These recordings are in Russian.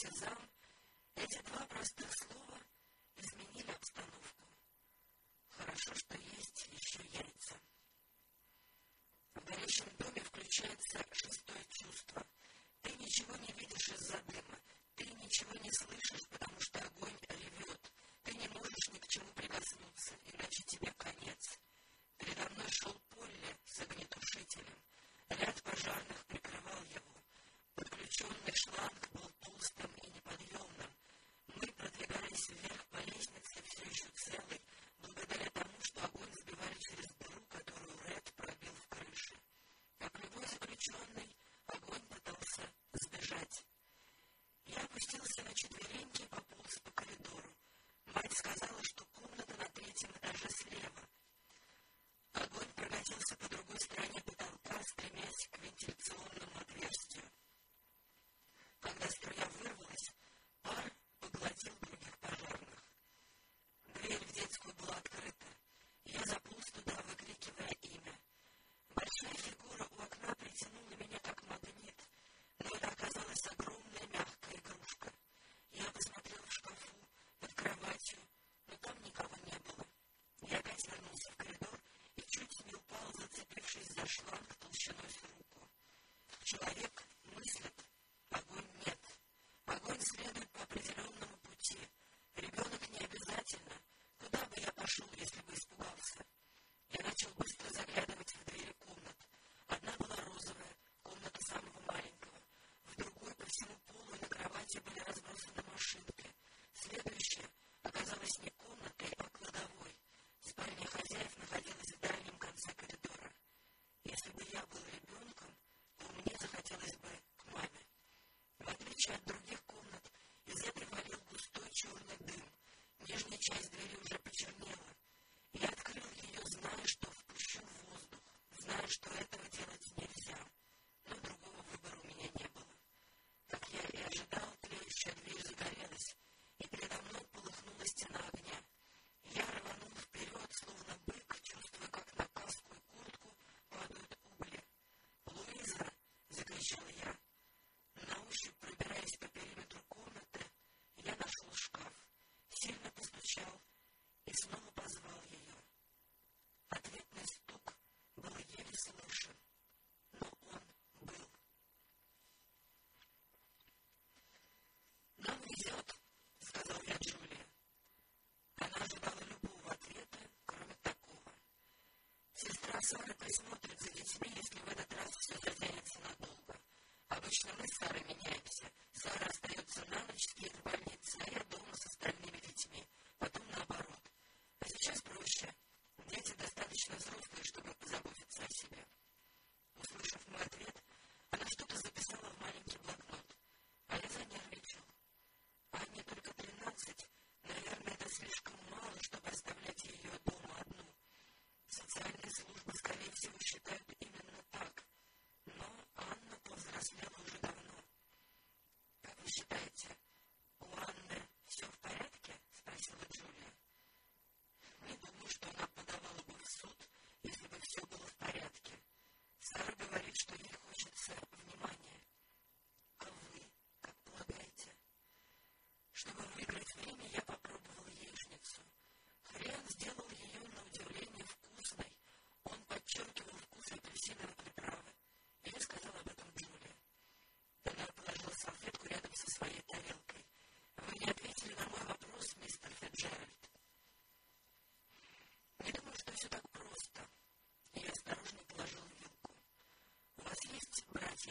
Сезам, эти два простых слова изменили обстановку. Хорошо, что есть еще яйца. В горящем доме включается шестое чувство. Ты ничего не видишь из-за дыма, ты ничего не слышишь, потому что огонь ревет. Ты не можешь ни к чему прикоснуться, иначе тебе конец. Передо мной шел Полли с огнетушителем. Ряд пожарных прикрывал его. Подключенный шланг был если бы я был ребенком, мне захотелось бы к маме. В отличие от других комнат, из этой валил густой черный дым. Нижняя часть двери уже почернела, которые присмотрят за детьми, если в этот раз все затянется надолго. Обычно мы с Сарой меняемся. Сара остается на ночь, спит в больнице, а я дома с остальными.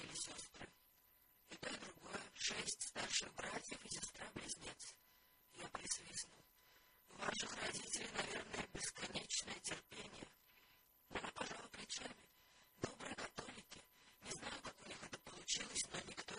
и сестры. И то, и другое, шесть старших братьев и сестра-близнец. Я присвистнул. У ваших родителей, наверное, бесконечное терпение. Она пожала плечами. Добрые католики. Не знаю, как у них это получилось, но никто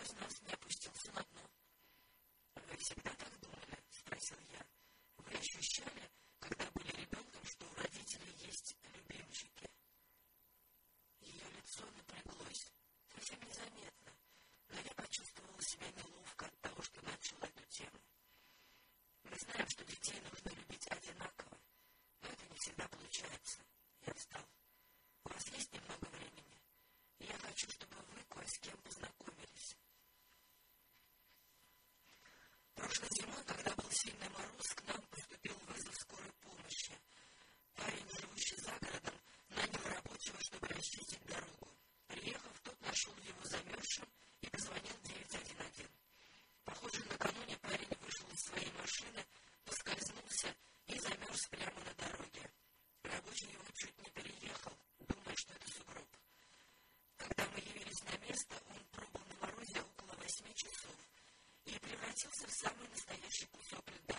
Прошлой зимой, когда был сильный мороз, к нам поступил вызов скорой помощи. Парень, живущий за городом, нанял рабочего, чтобы расчистить дорогу. Приехав, тот нашел его замерзшим и позвонил 911. Похоже, накануне парень вышел из своей машины, поскользнулся и замерз прямо на дороге. Рабочий его чуть не переехал, думая, что это сугроб. Когда мы явились на место, он пробыл на морозе около восьми часов – и превратился в самый настоящий кусок льда.